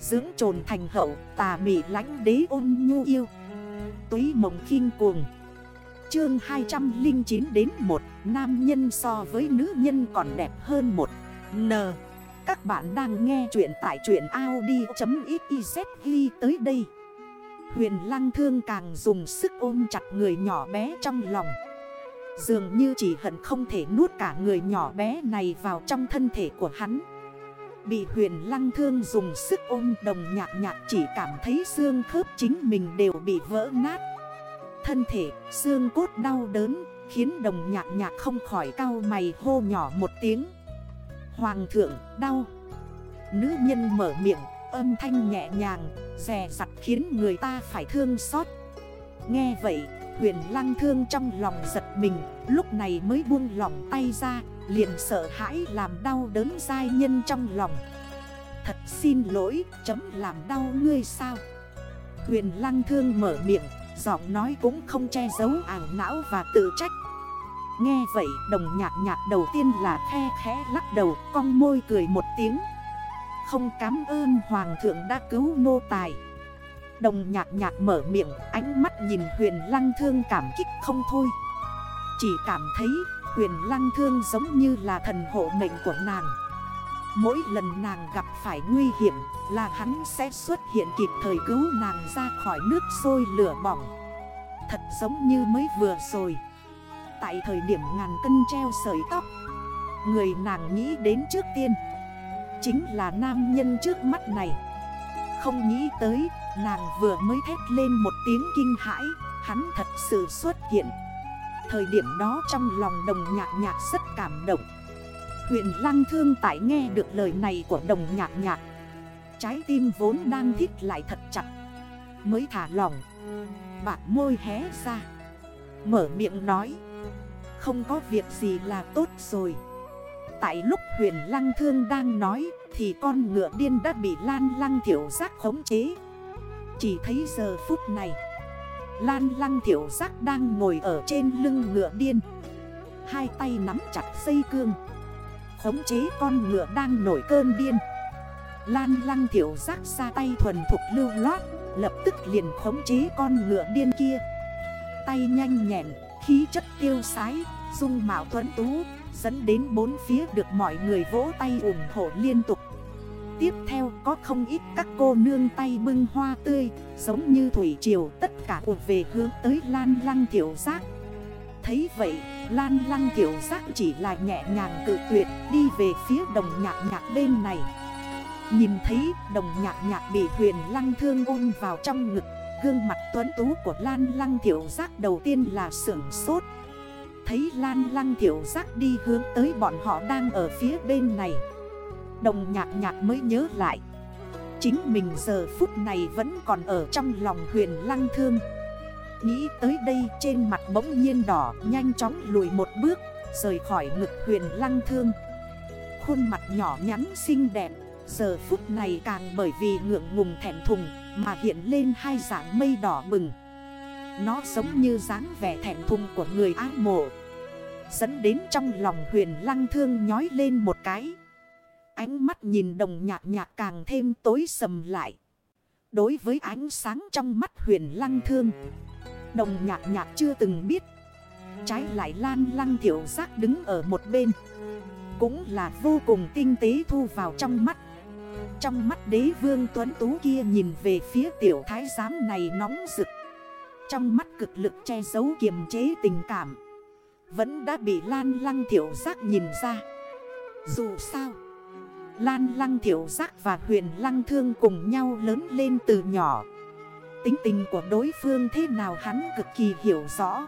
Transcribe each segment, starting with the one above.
Dưỡng trồn thành hậu, tà mị lánh đế ôn nhu yêu. Túy mộng khinh cuồng. Chương 209 đến 1 Nam nhân so với nữ nhân còn đẹp hơn một. N. Các bạn đang nghe chuyện tại chuyện Audi.xyz ghi tới đây. Huyền lăng thương càng dùng sức ôm chặt người nhỏ bé trong lòng. Dường như chỉ hận không thể nuốt cả người nhỏ bé này vào trong thân thể của hắn. Bị huyền lăng thương dùng sức ôm đồng nhạc nhạc chỉ cảm thấy xương khớp chính mình đều bị vỡ nát. Thân thể, xương cốt đau đớn, khiến đồng nhạc nhạc không khỏi cao mày hô nhỏ một tiếng. Hoàng thượng, đau. Nữ nhân mở miệng, âm thanh nhẹ nhàng, rè sặt khiến người ta phải thương xót. Nghe vậy, huyền lăng thương trong lòng giật mình Lúc này mới buông lỏng tay ra Liền sợ hãi làm đau đớn dai nhân trong lòng. Thật xin lỗi, chấm làm đau ngươi sao? Huyền lăng thương mở miệng, Giọng nói cũng không che giấu ảo não và tự trách. Nghe vậy, đồng nhạc nhạc đầu tiên là khe khẽ lắc đầu, Cong môi cười một tiếng. Không cảm ơn hoàng thượng đã cứu nô tài. Đồng nhạc nhạc mở miệng, Ánh mắt nhìn huyền lăng thương cảm kích không thôi. Chỉ cảm thấy huyền lăng thương giống như là thần hộ mệnh của nàng. Mỗi lần nàng gặp phải nguy hiểm là hắn sẽ xuất hiện kịp thời cứu nàng ra khỏi nước sôi lửa bỏng. Thật giống như mới vừa rồi. Tại thời điểm ngàn cân treo sợi tóc, Người nàng nghĩ đến trước tiên Chính là nam nhân trước mắt này. Không nghĩ tới, nàng vừa mới thét lên một tiếng kinh hãi, Hắn thật sự xuất hiện. Thời điểm đó trong lòng đồng nhạc nhạc rất cảm động. Huyền lăng thương tại nghe được lời này của đồng nhạc nhạc. Trái tim vốn đang thích lại thật chặt. Mới thả lỏng. Bạc môi hé ra. Mở miệng nói. Không có việc gì là tốt rồi. Tại lúc huyền lăng thương đang nói, Thì con ngựa điên đã bị lan lăng thiểu giác khống chế. Chỉ thấy giờ phút này Lan lăng thiểu giác đang ngồi ở trên lưng ngựa điên. Hai tay nắm chặt dây cương. Khống chế con ngựa đang nổi cơn điên. Lan lăng thiểu giác ra tay thuần thục lưu loát Lập tức liền khống chế con ngựa điên kia. Tay nhanh nhẹn, khí chất tiêu sái, dung mạo tuấn tú Dẫn đến bốn phía được mọi người vỗ tay ủng hộ liên tục. Tiếp theo, có không ít các cô nương tay bưng hoa tươi, Giống như thủy triều, tất cả cuộc về hướng tới lan lăng tiểu giác. Thấy vậy, lan lăng tiểu giác chỉ là nhẹ nhàng tự tuyệt, đi về phía đồng nhạc nhạc bên này. Nhìn thấy đồng nhạc nhạc bị huyền lăng thương ôm vào trong ngực, Gương mặt tuấn tú của Lan Lăng tiểu Giác đầu tiên là sưởng sốt. Thấy Lan Lăng tiểu Giác đi hướng tới bọn họ đang ở phía bên này Đồng nhạc nhạc mới nhớ lại. Chính mình giờ phút này vẫn còn ở trong lòng huyền lăng thương. Nghĩ tới đây trên mặt bỗng nhiên đỏ, Nhanh chóng lùi một bước, Rời khỏi ngực huyền lăng thương. Khuôn mặt nhỏ nhắn xinh đẹp, Giờ phút này càng bởi vì ngượng ngùng thẹn thùng Mà hiện lên hai dạng mây đỏ bừng. Nó giống như dáng vẻ thẹn thùng của người ái mộ. Dẫn đến trong lòng huyền lăng thương nhói lên một cái. Ánh mắt nhìn đồng nhạc nhạc càng thêm tối sầm lại. Đối với ánh sáng trong mắt huyền lăng thương, Đồng nhạc nhạc chưa từng biết. Trái lại lan lăng thiểu giác đứng ở một bên, Cũng là vô cùng tinh tế thu vào trong mắt. Trong mắt đế vương tuấn tú kia nhìn về phía tiểu thái giám này nóng rực. Trong mắt cực lực che giấu kiềm chế tình cảm, Vẫn đã bị lan lăng thiểu giác nhìn ra. Dù sao Lan lăng thiểu giác và huyền lăng thương cùng nhau lớn lên từ nhỏ. Tính tình của đối phương thế nào hắn cực kỳ hiểu rõ.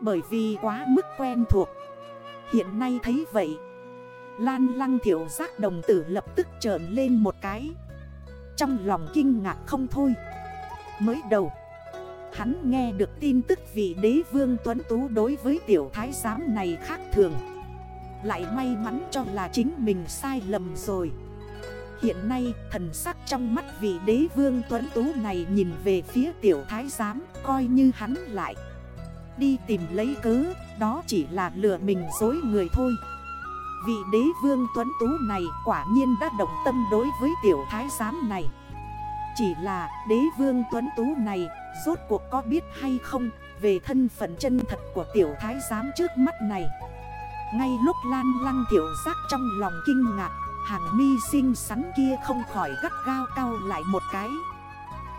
Bởi vì quá mức quen thuộc. Hiện nay thấy vậy, Lan lăng thiểu giác đồng tử lập tức trởn lên một cái. Trong lòng kinh ngạc không thôi. Mới đầu, Hắn nghe được tin tức vị đế vương tuấn tú đối với tiểu thái giám này khác thường. Lại may mắn cho là chính mình sai lầm rồi. Hiện nay, thần sắc trong mắt vị đế vương tuấn tú này nhìn về phía tiểu thái giám, Coi như hắn lại. Đi tìm lấy cớ, Đó chỉ là lừa mình dối người thôi. Vị đế vương tuấn tú này quả nhiên đã động tâm đối với tiểu thái giám này. Chỉ là đế vương tuấn tú này, rốt cuộc có biết hay không Về thân phận chân thật của tiểu thái giám trước mắt này? Ngay lúc lan lăng tiểu giác trong lòng kinh ngạc, Hàng mi xinh xắn kia không khỏi gắt gao cao lại một cái.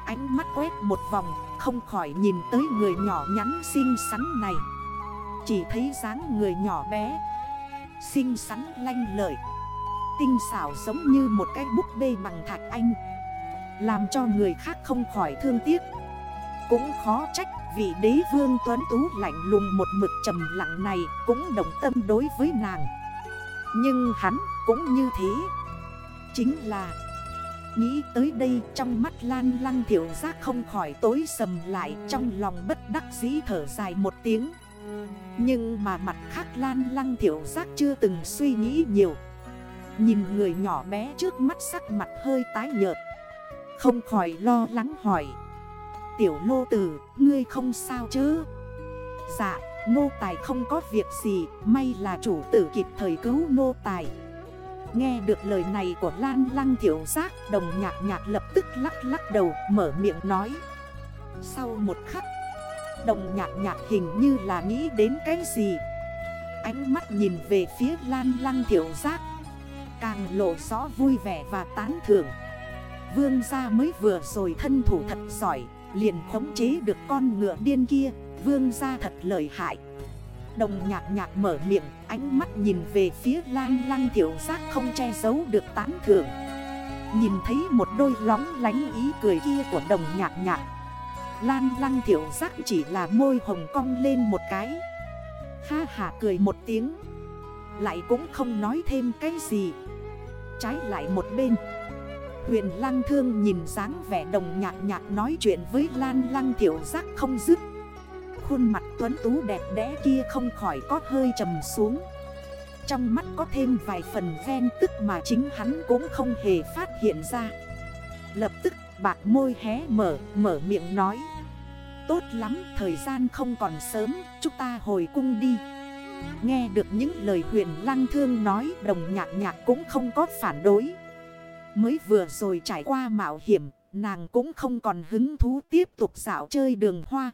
Ánh mắt quét một vòng, Không khỏi nhìn tới người nhỏ nhắn xinh xắn này. Chỉ thấy dáng người nhỏ bé, Xinh xắn lanh lợi. Tinh xảo giống như một cái búp bê bằng thạch anh. Làm cho người khác không khỏi thương tiếc. Cũng khó trách vị đế vương tuấn tú lạnh lùng một mực trầm lặng này Cũng đồng tâm đối với nàng. Nhưng hắn cũng như thế. Chính là, Nghĩ tới đây trong mắt lan lăng thiểu giác không khỏi tối sầm lại Trong lòng bất đắc dĩ thở dài một tiếng. Nhưng mà mặt khác lan lăng thiểu giác chưa từng suy nghĩ nhiều. Nhìn người nhỏ bé trước mắt sắc mặt hơi tái nhợt. Không khỏi lo lắng hỏi. Tiểu lô tử, ngươi không sao chứ? Dạ, nô tài không có việc gì May là chủ tử kịp thời cứu nô tài. Nghe được lời này của Lan Lăng tiểu Giác Đồng nhạc nhạc lập tức lắc lắc đầu mở miệng nói. Sau một khắc Đồng nhạc nhạc hình như là nghĩ đến cái gì? Ánh mắt nhìn về phía Lan Lăng tiểu Giác Càng lộ rõ vui vẻ và tán thưởng. Vương gia mới vừa rồi thân thủ thật giỏi Liền khống chế được con ngựa điên kia, Vương gia thật lợi hại. Đồng nhạc nhạc mở miệng, Ánh mắt nhìn về phía lan Lang tiểu giác không che giấu được tán thưởng. Nhìn thấy một đôi lóng lánh ý cười kia của đồng nhạc nhạc Lan lăng thiểu giác chỉ là môi hồng cong lên một cái. Ha hà cười một tiếng, Lại cũng không nói thêm cái gì. Trái lại một bên Huyền lăng thương nhìn dáng vẻ đồng nhạc nhạc nói chuyện với lan lăng tiểu giác không dứt. Khuôn mặt tuấn tú đẹp đẽ kia không khỏi có hơi trầm xuống. Trong mắt có thêm vài phần ven tức mà chính hắn cũng không hề phát hiện ra. Lập tức bạc môi hé mở, mở miệng nói. Tốt lắm, thời gian không còn sớm, chúng ta hồi cung đi. Nghe được những lời huyền lăng thương nói đồng nhạc nhạc cũng không có phản đối. Mới vừa rồi trải qua mạo hiểm, nàng cũng không còn hứng thú tiếp tục dạo chơi đường hoa.